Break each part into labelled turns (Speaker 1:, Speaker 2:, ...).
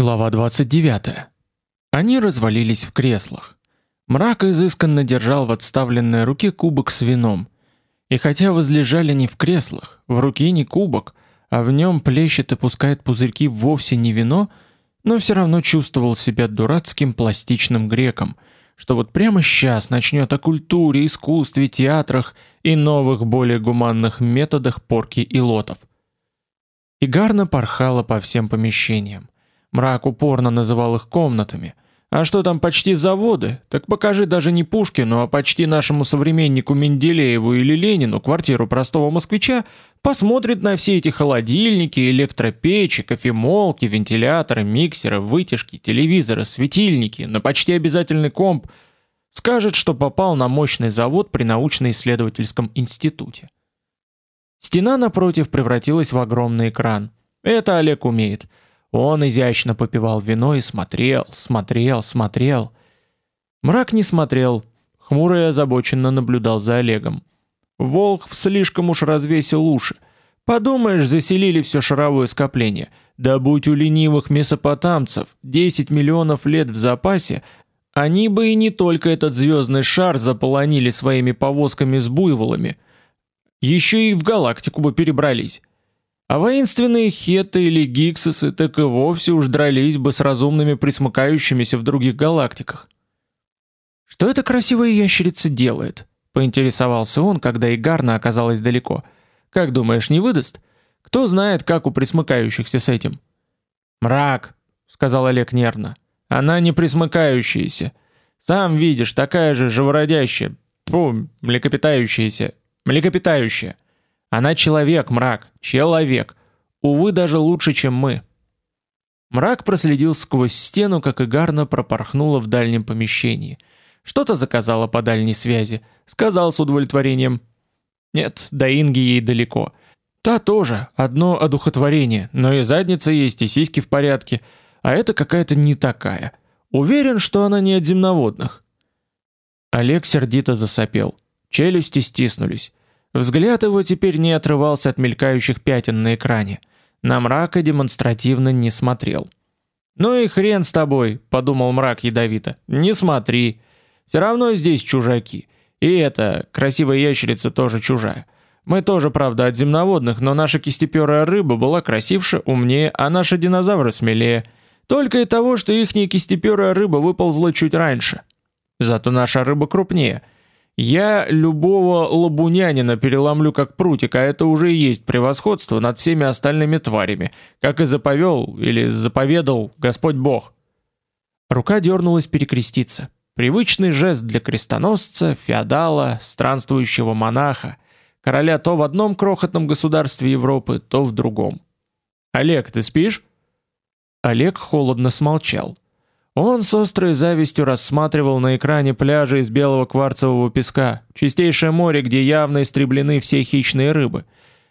Speaker 1: Глава 29. Они развалились в креслах. Мрак изысканно держал в отставленной руке кубок с вином. И хотя возлежали не в креслах, в руке не кубок, а в нем плещет и пускает пузырьки вовсе не вино, но все равно чувствовал себя дурацким пластичным греком, что вот прямо сейчас начнет о культуре, искусстве, театрах и новых более гуманных методах порки и лотов. Игарна порхала по всем помещениям. Мрак упорно называл их комнатами. А что там почти заводы? Так покажи даже не Пушкину, а почти нашему современнику Менделееву или Ленину квартиру простого москвича, посмотрит на все эти холодильники, электропечи, кофемолки, вентиляторы, миксеры, вытяжки, телевизоры, светильники, на почти обязательный комп, скажет, что попал на мощный завод при научно-исследовательском институте. Стена напротив превратилась в огромный экран. Это Олег умеет. Он изящно попивал вино и смотрел, смотрел, смотрел. Мрак не смотрел, хмуро и озабоченно наблюдал за Олегом. Волк слишком уж развесил уши. Подумаешь, заселили все шаровое скопление. Да будь у ленивых месопотамцев 10 миллионов лет в запасе, они бы и не только этот звездный шар заполонили своими повозками с буйволами, еще и в галактику бы перебрались. А воинственные хетты или гиксосы так и вовсе уж дрались бы с разумными присмыкающимися в других галактиках. Что эта красивая ящерица делает? поинтересовался он, когда Игарна оказалась далеко. Как думаешь, не выдаст? Кто знает, как у присмыкающихся с этим? Мрак, сказал Олег нервно. Она не присмыкающаяся. Сам видишь, такая же живородящая, фу, млекопитающаяся, млекопитающая. Она человек, мрак, человек. Увы, даже лучше, чем мы. Мрак проследил сквозь стену, как Игарна пропорхнула в дальнем помещении. Что-то заказала по дальней связи, сказал с удовлетворением: "Нет, до Инги ей далеко. Та тоже одно одухотворение, но и задница есть, и сиськи в порядке, а это какая-то не такая. Уверен, что она не от земноводных". Олег сердито засопел. Челюсти стиснулись. Взгляд его теперь не отрывался от мелькающих пятен на экране. На мрака демонстративно не смотрел. «Ну и хрен с тобой», — подумал мрак ядовито. «Не смотри. Все равно здесь чужаки. И эта красивая ящерица тоже чужая. Мы тоже, правда, от земноводных, но наша кистеперая рыба была красивше, умнее, а наши динозавры смелее. Только и того, что ихняя кистеперая рыба выползла чуть раньше. Зато наша рыба крупнее — я любого лабунянина переломлю как прутик, а это уже и есть превосходство над всеми остальными тварями, как и заповел или заповедал Господь Бог. Рука дернулась перекреститься. Привычный жест для крестоносца, феодала, странствующего монаха, короля то в одном крохотном государстве Европы, то в другом. Олег, ты спишь? Олег холодно смолчал. Он с острой завистью рассматривал на экране пляжи из белого кварцевого песка, чистейшее море, где явно истреблены все хищные рыбы.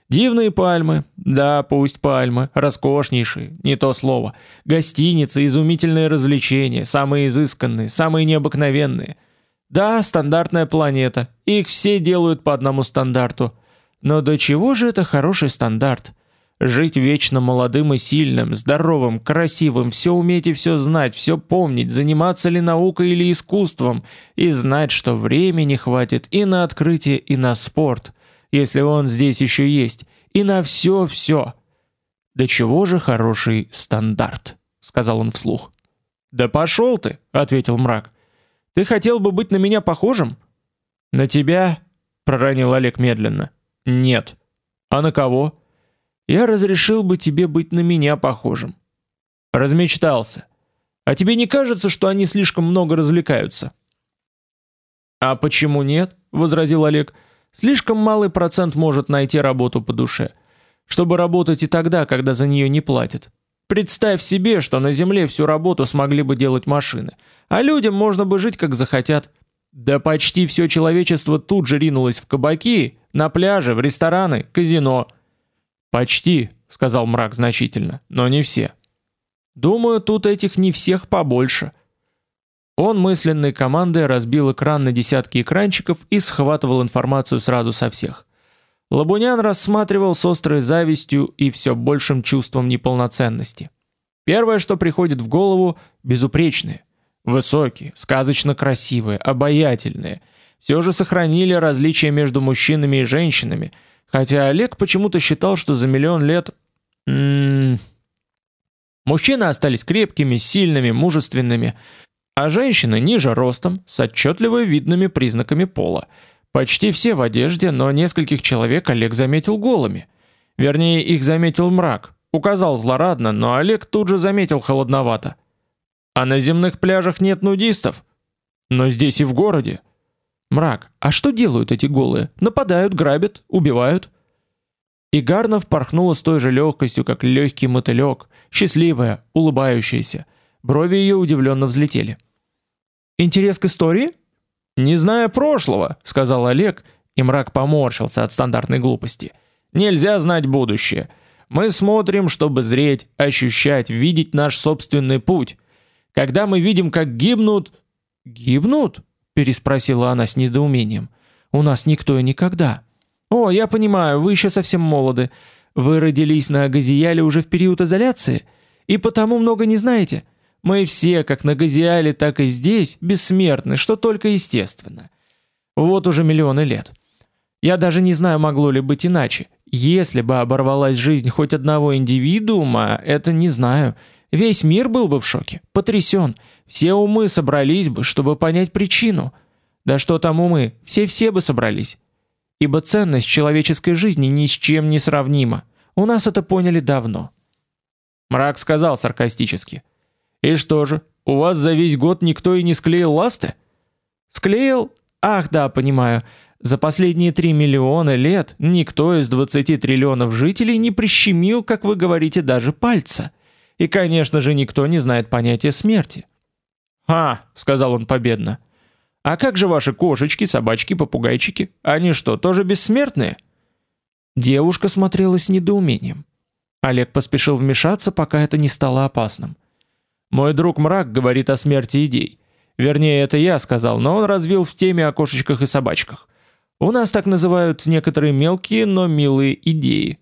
Speaker 1: Дивные пальмы, да, пусть пальмы, роскошнейшие, не то слово. Гостиницы, изумительные развлечения, самые изысканные, самые необыкновенные. Да, стандартная планета. Их все делают по одному стандарту. Но до чего же это хороший стандарт? Жить вечно молодым и сильным, здоровым, красивым, все уметь и все знать, все помнить, заниматься ли наукой или искусством, и знать, что времени хватит и на открытие, и на спорт, если он здесь еще есть, и на все-все. Да чего же хороший стандарт, сказал он вслух. Да пошел ты, ответил мрак. Ты хотел бы быть на меня похожим? На тебя? проронил Олег медленно. Нет. А на кого? Я разрешил бы тебе быть на меня похожим. Размечтался. А тебе не кажется, что они слишком много развлекаются? А почему нет? возразил Олег. Слишком малый процент может найти работу по душе, чтобы работать и тогда, когда за нее не платят. Представь себе, что на земле всю работу смогли бы делать машины, а людям можно бы жить как захотят. Да почти все человечество тут же ринулось в кабаки, на пляже, в рестораны, казино. Почти, сказал мрак значительно, но не все. Думаю, тут этих не всех побольше. Он мысленной командой разбил экран на десятки экранчиков и схватывал информацию сразу со всех. Лабунян рассматривал с острой завистью и все большим чувством неполноценности. Первое, что приходит в голову безупречные, высокие, сказочно красивые, обаятельные. Все же сохранили различия между мужчинами и женщинами, хотя Олег почему-то считал, что за миллион лет м -м, мужчины остались крепкими, сильными, мужественными, а женщины ниже ростом, с отчетливо видными признаками пола. Почти все в одежде, но нескольких человек Олег заметил голыми. Вернее, их заметил мрак. Указал злорадно, но Олег тут же заметил холодновато. А на земных пляжах нет нудистов. Но здесь и в городе. Мрак, а что делают эти голые? Нападают, грабят, убивают? И Гарнов порхнула с той же легкостью, как легкий мотылек, счастливая, улыбающаяся. Брови ее удивленно взлетели. Интерес к истории? Не зная прошлого, сказал Олег, и мрак поморщился от стандартной глупости. Нельзя знать будущее. Мы смотрим, чтобы зреть, ощущать, видеть наш собственный путь. Когда мы видим, как гибнут, гибнут, переспросила она с недоумением. У нас никто и никогда. О, я понимаю, вы еще совсем молоды. Вы родились на Газияле уже в период изоляции и потому много не знаете. Мы все, как на Газиале, так и здесь, бессмертны, что только естественно. Вот уже миллионы лет. Я даже не знаю, могло ли быть иначе. Если бы оборвалась жизнь хоть одного индивидуума, это не знаю. Весь мир был бы в шоке, потрясен. Все умы собрались бы, чтобы понять причину. Да что там умы, все-все бы собрались. Ибо ценность человеческой жизни ни с чем не сравнима. У нас это поняли давно. Мрак сказал саркастически: и что же, у вас за весь год никто и не склеил ласты? Склеил? Ах, да, понимаю. За последние 3 миллиона лет никто из 20 триллионов жителей не прищемил, как вы говорите, даже пальца. И, конечно же, никто не знает понятия смерти. «Ха!» — сказал он победно. «А как же ваши кошечки, собачки, попугайчики? Они что, тоже бессмертные?» Девушка смотрела с недоумением. Олег поспешил вмешаться, пока это не стало опасным. Мой друг Мрак говорит о смерти идей. Вернее, это я сказал, но он развил в теме о кошечках и собачках. У нас так называют некоторые мелкие, но милые идеи.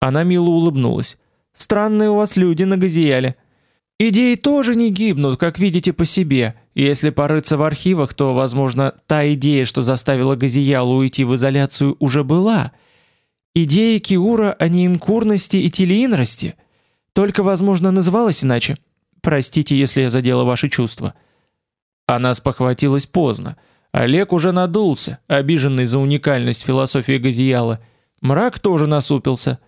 Speaker 1: Она мило улыбнулась. Странные у вас люди на Газияле. Идеи тоже не гибнут, как видите по себе. Если порыться в архивах, то, возможно, та идея, что заставила Газиялу уйти в изоляцию, уже была. Идея Киура о неинкурности и телеинрости, только, возможно, называлась иначе. Простите, если я задела ваши чувства. Она спохватилась поздно. Олег уже надулся, обиженный за уникальность философии Газияла. Мрак тоже насупился.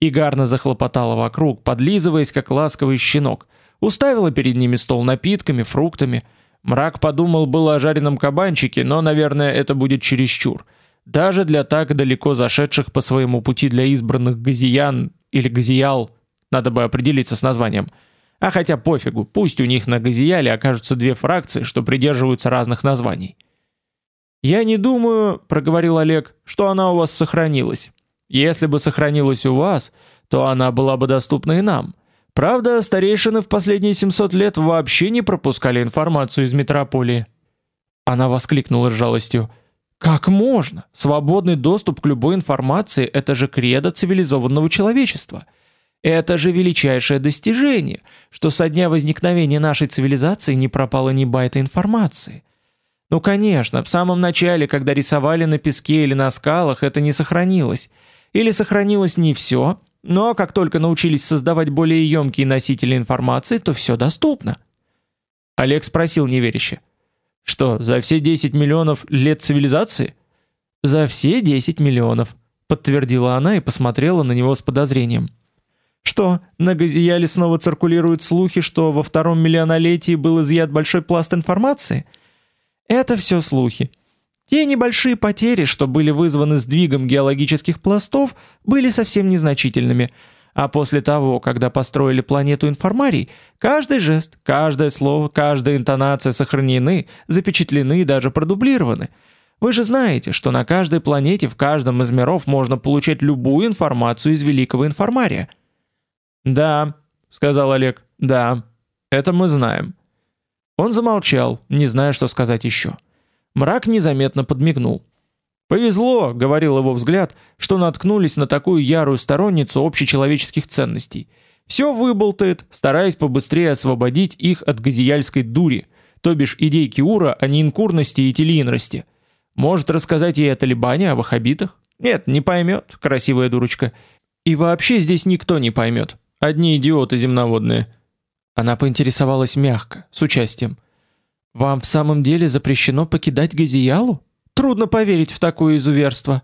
Speaker 1: Игарна захлопотала вокруг, подлизываясь, как ласковый щенок. Уставила перед ними стол напитками, фруктами. Мрак подумал было о жареном кабанчике, но, наверное, это будет чересчур. Даже для так далеко зашедших по своему пути для избранных газиян или газиял, надо бы определиться с названием – а хотя пофигу, пусть у них на Газияле окажутся две фракции, что придерживаются разных названий. Я не думаю, проговорил Олег, что она у вас сохранилась. Если бы сохранилась у вас, то она была бы доступна и нам. Правда, старейшины в последние 700 лет вообще не пропускали информацию из метрополии. Она воскликнула с жалостью: "Как можно? Свободный доступ к любой информации это же кредо цивилизованного человечества. Это же величайшее достижение, что со дня возникновения нашей цивилизации не пропало ни байта информации. Ну, конечно, в самом начале, когда рисовали на песке или на скалах, это не сохранилось. Или сохранилось не все, но как только научились создавать более емкие носители информации, то все доступно. Олег спросил неверяще. Что, за все 10 миллионов лет цивилизации? За все 10 миллионов, подтвердила она и посмотрела на него с подозрением. Что, на Газияле снова циркулируют слухи, что во втором миллионолетии был изъят большой пласт информации? Это все слухи. Те небольшие потери, что были вызваны сдвигом геологических пластов, были совсем незначительными. А после того, когда построили планету информарий, каждый жест, каждое слово, каждая интонация сохранены, запечатлены и даже продублированы. Вы же знаете, что на каждой планете в каждом из миров можно получать любую информацию из великого информария – «Да», — сказал Олег, — «да, это мы знаем». Он замолчал, не зная, что сказать еще. Мрак незаметно подмигнул. «Повезло», — говорил его взгляд, — «что наткнулись на такую ярую сторонницу общечеловеческих ценностей. Все выболтает, стараясь побыстрее освободить их от газияльской дури, то бишь идей Киура о неинкурности и телеинрости. Может рассказать ей о Талибане, о ваххабитах? Нет, не поймет, красивая дурочка. И вообще здесь никто не поймет. Одни идиоты земноводные. Она поинтересовалась мягко, с участием. Вам в самом деле запрещено покидать Газиялу? Трудно поверить в такое изуверство.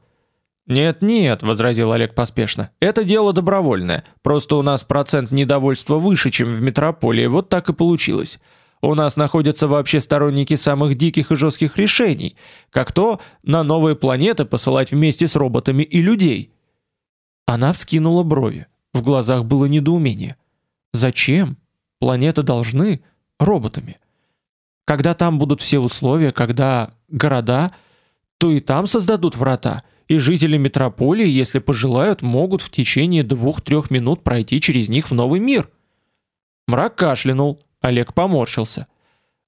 Speaker 1: Нет, нет, возразил Олег поспешно. Это дело добровольное. Просто у нас процент недовольства выше, чем в метрополии, вот так и получилось. У нас находятся вообще сторонники самых диких и жестких решений, как то на новые планеты посылать вместе с роботами и людей. Она вскинула брови. В глазах было недоумение. Зачем? Планеты должны роботами. Когда там будут все условия, когда города, то и там создадут врата, и жители метрополии, если пожелают, могут в течение двух-трех минут пройти через них в новый мир. Мрак кашлянул. Олег поморщился.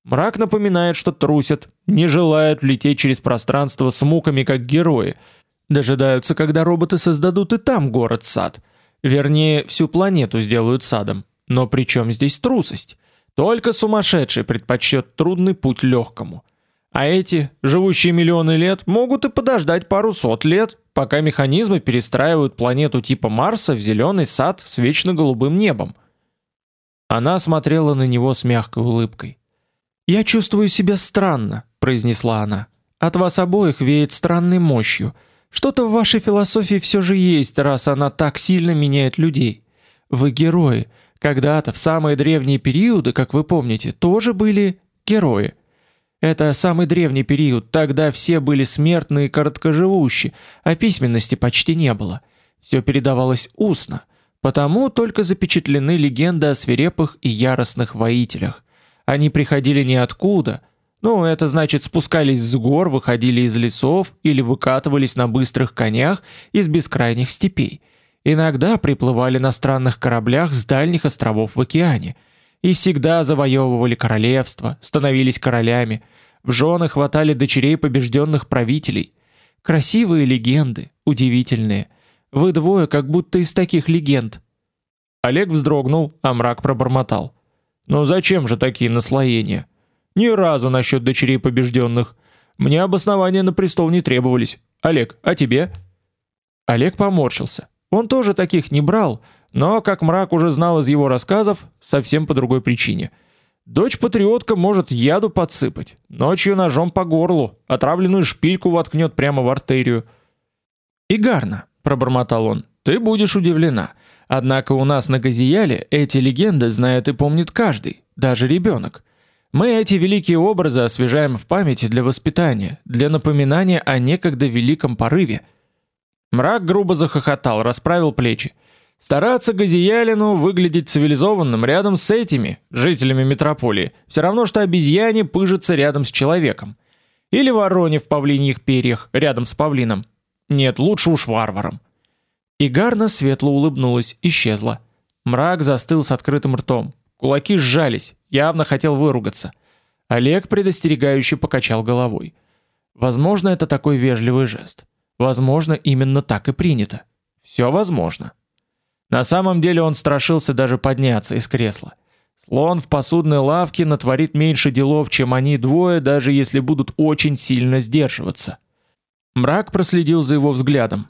Speaker 1: Мрак напоминает, что трусят, не желают лететь через пространство с муками как герои. Дожидаются, когда роботы создадут и там город-сад. Вернее, всю планету сделают садом. Но при чем здесь трусость? Только сумасшедший предпочтет трудный путь легкому. А эти, живущие миллионы лет, могут и подождать пару сот лет, пока механизмы перестраивают планету типа Марса в зеленый сад с вечно голубым небом. Она смотрела на него с мягкой улыбкой. "Я чувствую себя странно", произнесла она. "От вас обоих веет странной мощью. Что-то в вашей философии все же есть, раз она так сильно меняет людей. Вы герои. Когда-то в самые древние периоды, как вы помните, тоже были герои. Это самый древний период, тогда все были смертные и короткоживущие, а письменности почти не было. Все передавалось устно. Потому только запечатлены легенды о свирепых и яростных воителях. Они приходили ниоткуда. Ну, это значит, спускались с гор, выходили из лесов или выкатывались на быстрых конях из бескрайних степей. Иногда приплывали на странных кораблях с дальних островов в океане и всегда завоевывали королевства, становились королями, в жены хватали дочерей побежденных правителей. Красивые легенды, удивительные. Вы двое как будто из таких легенд. Олег вздрогнул, а мрак пробормотал: "Ну зачем же такие наслоения? Ни разу насчет дочерей побежденных. Мне обоснования на престол не требовались. Олег, а тебе?" Олег поморщился. Он тоже таких не брал, но, как мрак уже знал из его рассказов, совсем по другой причине. Дочь патриотка может яду подсыпать, ночью ножом по горлу, отравленную шпильку воткнет прямо в артерию. Игарна, пробормотал он. Ты будешь удивлена. Однако у нас на Газияле эти легенды знает и помнит каждый, даже ребенок. Мы эти великие образы освежаем в памяти для воспитания, для напоминания о некогда великом порыве. Мрак грубо захохотал, расправил плечи. Стараться Газиялину выглядеть цивилизованным рядом с этими жителями метрополии, все равно что обезьяне пыжиться рядом с человеком. Или вороне в павлиньих перьях рядом с павлином. Нет, лучше уж варваром. И Гарна светло улыбнулась, исчезла. Мрак застыл с открытым ртом. Кулаки сжались, явно хотел выругаться. Олег предостерегающе покачал головой. Возможно, это такой вежливый жест. Возможно, именно так и принято. Все возможно. На самом деле он страшился даже подняться из кресла. Слон в посудной лавке натворит меньше делов, чем они двое, даже если будут очень сильно сдерживаться. Мрак проследил за его взглядом.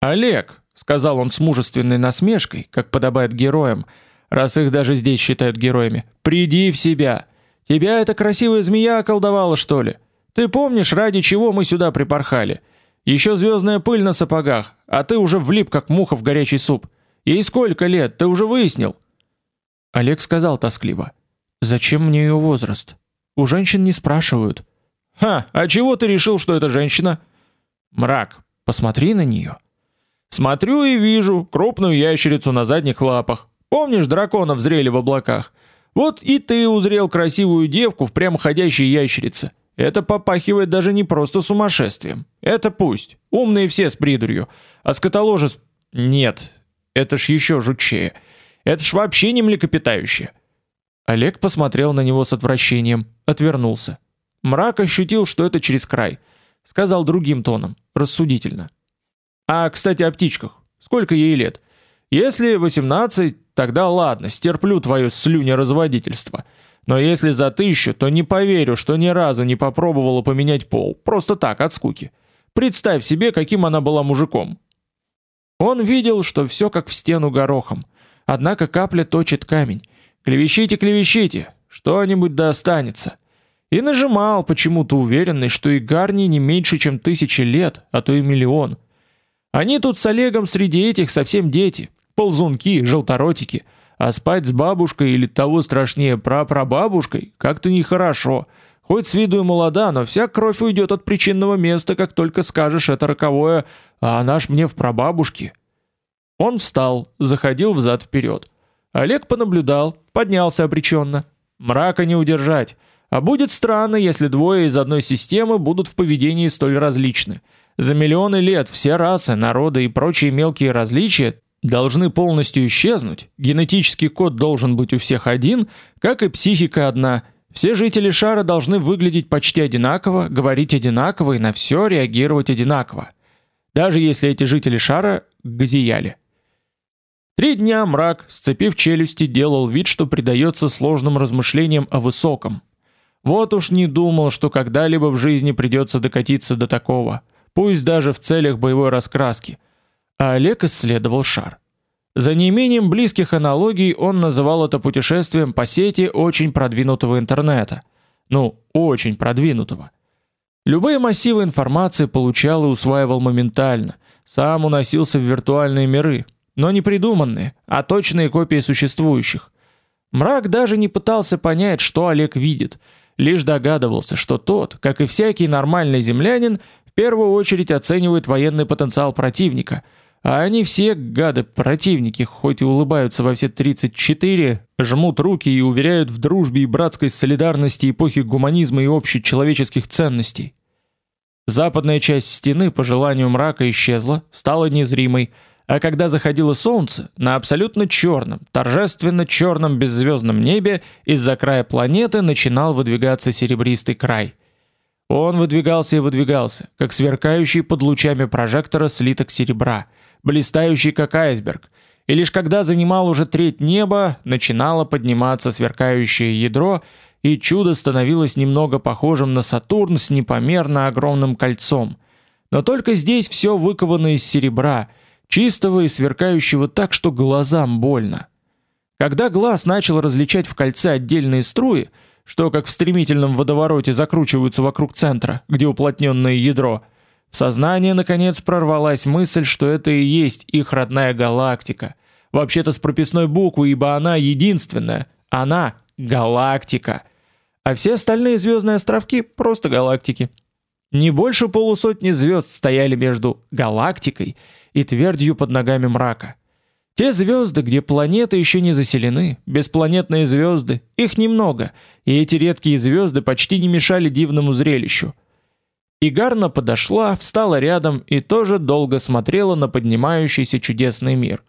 Speaker 1: Олег, сказал он с мужественной насмешкой, как подобает героям, раз их даже здесь считают героями. Приди в себя. Тебя эта красивая змея околдовала, что ли? Ты помнишь, ради чего мы сюда припорхали? Еще звездная пыль на сапогах, а ты уже влип как муха в горячий суп. Ей сколько лет, ты уже выяснил? Олег сказал тоскливо: "Зачем мне ее возраст? У женщин не спрашивают". Ха, а чего ты решил, что это женщина? Мрак, посмотри на нее. Смотрю и вижу крупную ящерицу на задних лапах. Помнишь, драконов зрели в облаках? Вот и ты узрел красивую девку в прямоходящей ящерице. Это попахивает даже не просто сумасшествием. Это пусть. Умные все с придурью. А скотоложец... Нет, это ж еще жутчее. Это ж вообще не млекопитающее. Олег посмотрел на него с отвращением, отвернулся. Мрак ощутил, что это через край. Сказал другим тоном, рассудительно. А, кстати, о птичках. Сколько ей лет? Если 18, тогда ладно, стерплю твое слюнеразводительство. Но если за тысячу, то не поверю, что ни разу не попробовала поменять пол, просто так, от скуки. Представь себе, каким она была мужиком. Он видел, что все как в стену горохом. Однако капля точит камень. Клевещите, клевещите, что-нибудь да останется. И нажимал, почему-то уверенный, что и Гарни не меньше, чем тысячи лет, а то и миллион. Они тут с Олегом среди этих совсем дети, ползунки, желторотики, а спать с бабушкой или того страшнее прапрабабушкой как-то нехорошо. Хоть с виду и молода, но вся кровь уйдет от причинного места, как только скажешь это роковое, а она ж мне в прабабушке. Он встал, заходил взад вперед. Олег понаблюдал, поднялся обреченно. Мрака не удержать. А будет странно, если двое из одной системы будут в поведении столь различны. За миллионы лет все расы, народы и прочие мелкие различия должны полностью исчезнуть. Генетический код должен быть у всех один, как и психика одна. Все жители шара должны выглядеть почти одинаково, говорить одинаково и на все реагировать одинаково. Даже если эти жители шара газияли. Три дня мрак, сцепив челюсти, делал вид, что предается сложным размышлениям о высоком, вот уж не думал, что когда-либо в жизни придется докатиться до такого, пусть даже в целях боевой раскраски. А Олег исследовал шар. За неимением близких аналогий он называл это путешествием по сети очень продвинутого интернета. Ну, очень продвинутого. Любые массивы информации получал и усваивал моментально, сам уносился в виртуальные миры, но не придуманные, а точные копии существующих. Мрак даже не пытался понять, что Олег видит – лишь догадывался, что тот, как и всякий нормальный землянин, в первую очередь оценивает военный потенциал противника, а они все гады противники, хоть и улыбаются во все 34, жмут руки и уверяют в дружбе и братской солидарности эпохи гуманизма и общечеловеческих ценностей. Западная часть стены по желанию мрака исчезла, стала незримой, а когда заходило солнце, на абсолютно черном, торжественно черном беззвездном небе из-за края планеты начинал выдвигаться серебристый край. Он выдвигался и выдвигался, как сверкающий под лучами прожектора слиток серебра, блистающий как айсберг. И лишь когда занимал уже треть неба, начинало подниматься сверкающее ядро, и чудо становилось немного похожим на Сатурн с непомерно огромным кольцом. Но только здесь все выковано из серебра — чистого и сверкающего так, что глазам больно. Когда глаз начал различать в кольце отдельные струи, что как в стремительном водовороте закручиваются вокруг центра, где уплотненное ядро, в сознание наконец прорвалась мысль, что это и есть их родная галактика. Вообще-то с прописной буквы, ибо она единственная. Она галактика. А все остальные звездные островки просто галактики. Не больше полусотни звезд стояли между галактикой и твердью под ногами мрака. Те звезды, где планеты еще не заселены, беспланетные звезды, их немного, и эти редкие звезды почти не мешали дивному зрелищу. Игарна подошла, встала рядом и тоже долго смотрела на поднимающийся чудесный мир.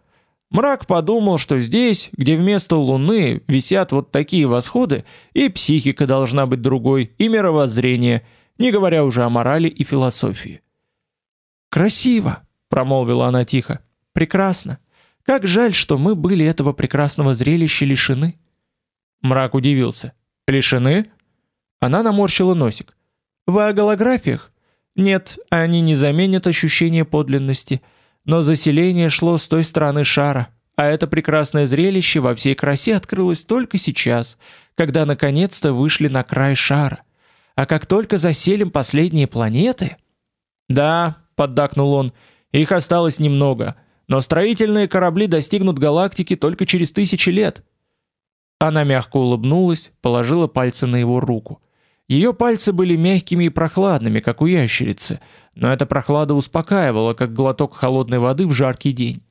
Speaker 1: Мрак подумал, что здесь, где вместо Луны висят вот такие восходы, и психика должна быть другой, и мировоззрение, не говоря уже о морали и философии. «Красиво!» промолвила она тихо. Прекрасно. Как жаль, что мы были этого прекрасного зрелища лишены. Мрак удивился. Лишены? Она наморщила носик. Вы о голографиях? Нет, они не заменят ощущение подлинности, но заселение шло с той стороны шара, а это прекрасное зрелище во всей красе открылось только сейчас, когда наконец-то вышли на край шара. А как только заселим последние планеты... Да, поддакнул он, — их осталось немного, но строительные корабли достигнут галактики только через тысячи лет. Она мягко улыбнулась, положила пальцы на его руку. Ее пальцы были мягкими и прохладными, как у ящерицы, но эта прохлада успокаивала, как глоток холодной воды в жаркий день.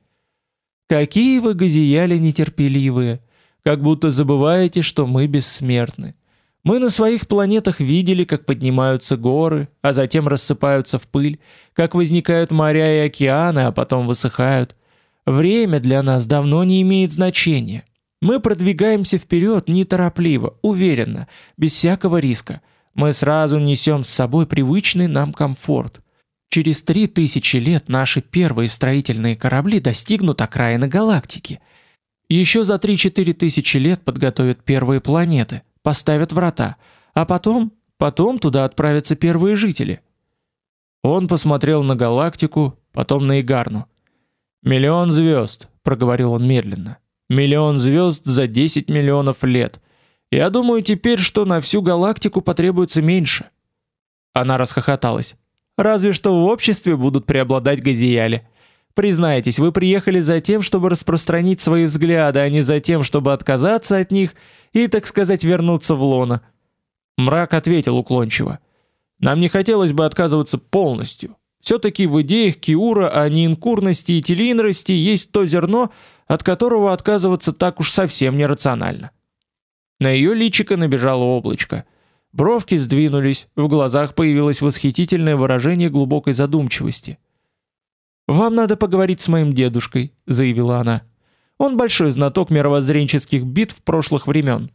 Speaker 1: Какие вы газияли нетерпеливые, как будто забываете, что мы бессмертны. Мы на своих планетах видели, как поднимаются горы, а затем рассыпаются в пыль, как возникают моря и океаны, а потом высыхают. Время для нас давно не имеет значения. Мы продвигаемся вперед неторопливо, уверенно, без всякого риска. Мы сразу несем с собой привычный нам комфорт. Через три тысячи лет наши первые строительные корабли достигнут окраины галактики. еще за 3-4 тысячи лет подготовят первые планеты, поставят врата, а потом, потом туда отправятся первые жители. Он посмотрел на галактику, потом на Игарну. Миллион звезд, проговорил он медленно. Миллион звезд за 10 миллионов лет. Я думаю теперь, что на всю галактику потребуется меньше. Она расхохоталась. Разве что в обществе будут преобладать газияли. Признайтесь, вы приехали за тем, чтобы распространить свои взгляды, а не за тем, чтобы отказаться от них и, так сказать, вернуться в лоно. Мрак ответил уклончиво: "Нам не хотелось бы отказываться полностью. все таки в идеях Киура о неинкурности и телинрости есть то зерно, от которого отказываться так уж совсем нерационально". На ее личико набежало облачко. Бровки сдвинулись, в глазах появилось восхитительное выражение глубокой задумчивости. Вам надо поговорить с моим дедушкой, заявила она. Он большой знаток мировоззренческих битв прошлых времен.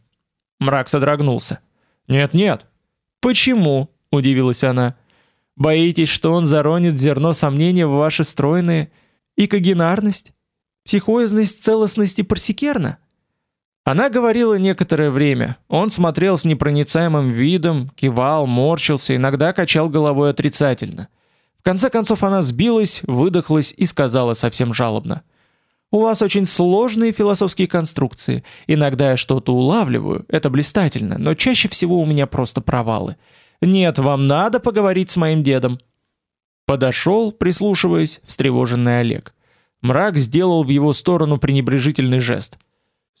Speaker 1: Мрак содрогнулся. Нет, нет. Почему? удивилась она. Боитесь, что он заронит зерно сомнения в ваши стройные икогенарность, психоизность, целостность и парсикерна? Она говорила некоторое время. Он смотрел с непроницаемым видом, кивал, морщился, иногда качал головой отрицательно. В конце концов она сбилась, выдохлась и сказала совсем жалобно: "У вас очень сложные философские конструкции. Иногда я что-то улавливаю, это блистательно, но чаще всего у меня просто провалы. Нет, вам надо поговорить с моим дедом". Подошел, прислушиваясь, встревоженный Олег. Мрак сделал в его сторону пренебрежительный жест.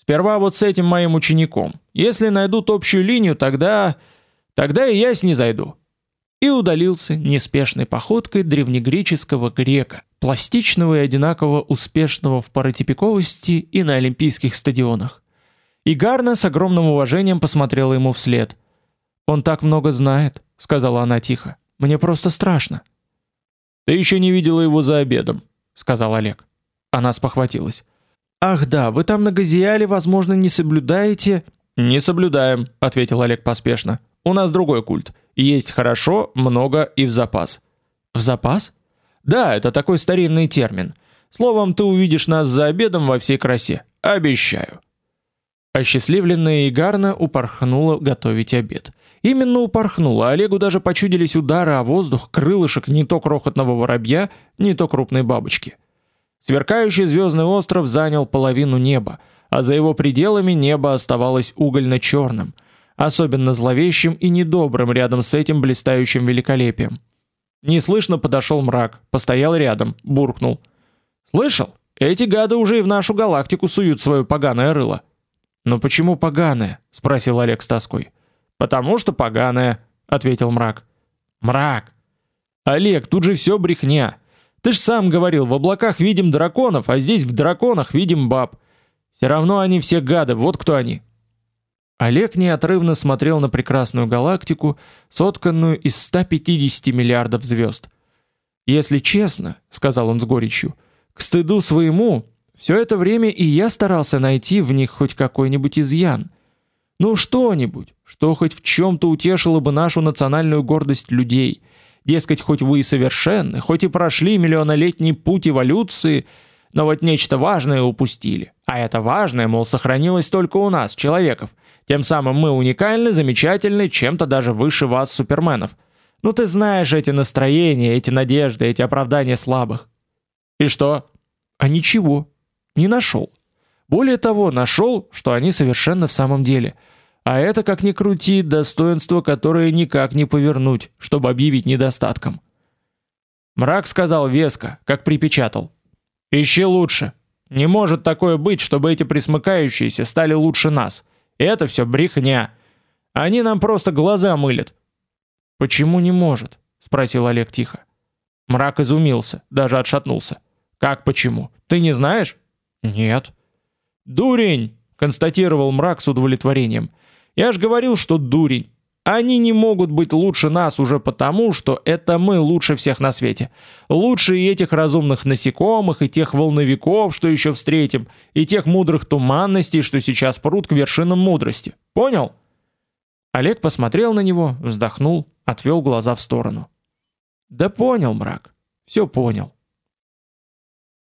Speaker 1: Сперва вот с этим моим учеником. Если найдут общую линию, тогда тогда и я с ней зайду. И удалился неспешной походкой древнегреческого грека, пластичного и одинаково успешного в паратипиковости и на олимпийских стадионах. И Гарна с огромным уважением посмотрела ему вслед. Он так много знает, сказала она тихо. Мне просто страшно. Ты еще не видела его за обедом, сказал Олег. Она спохватилась. Ах да, вы там на Газиале, возможно, не соблюдаете? Не соблюдаем, ответил Олег поспешно. У нас другой культ. Есть хорошо, много и в запас. В запас? Да, это такой старинный термин. Словом, ты увидишь нас за обедом во всей красе. Обещаю. Осчастливленная Игарна упорхнула готовить обед. Именно упорхнула, Олегу даже почудились удары о воздух крылышек не то крохотного воробья, не то крупной бабочки. Сверкающий звездный остров занял половину неба, а за его пределами небо оставалось угольно-черным, особенно зловещим и недобрым рядом с этим блистающим великолепием. Неслышно подошел мрак, постоял рядом, буркнул: "Слышал? Эти гады уже и в нашу галактику суют свое поганое рыло". "Но почему поганое?" спросил Олег с тоской. "Потому что поганое", ответил мрак. "Мрак. Олег, тут же все брехня. Ты ж сам говорил, в облаках видим драконов, а здесь в драконах видим баб. Все равно они все гады, вот кто они. Олег неотрывно смотрел на прекрасную галактику, сотканную из 150 миллиардов звезд. Если честно, сказал он с горечью, к стыду своему, все это время и я старался найти в них хоть какой-нибудь изъян. Ну что-нибудь, что хоть в чем то утешило бы нашу национальную гордость людей. Дескать, хоть вы и совершенны, хоть и прошли миллионолетний путь эволюции, но вот нечто важное упустили. А это важное, мол, сохранилось только у нас, человеков. Тем самым мы уникальны, замечательны, чем-то даже выше вас, суперменов. Ну ты знаешь эти настроения, эти надежды, эти оправдания слабых. И что? А ничего. Не нашел. Более того, нашел, что они совершенно в самом деле – а это, как ни крути, достоинство, которое никак не повернуть, чтобы объявить недостатком. Мрак сказал веско, как припечатал: "Ищи лучше. Не может такое быть, чтобы эти присмыкающиеся стали лучше нас. Это все брехня. Они нам просто глаза мылят". "Почему не может?" спросил Олег тихо. Мрак изумился, даже отшатнулся. "Как почему? Ты не знаешь?" "Нет". "Дурень", констатировал Мрак с удовлетворением. Я ж говорил, что дурень. Они не могут быть лучше нас уже потому, что это мы лучше всех на свете. Лучше и этих разумных насекомых, и тех волновиков, что еще встретим, и тех мудрых туманностей, что сейчас прут к вершинам мудрости. Понял? Олег посмотрел на него, вздохнул, отвел глаза в сторону. Да понял, мрак. Все понял.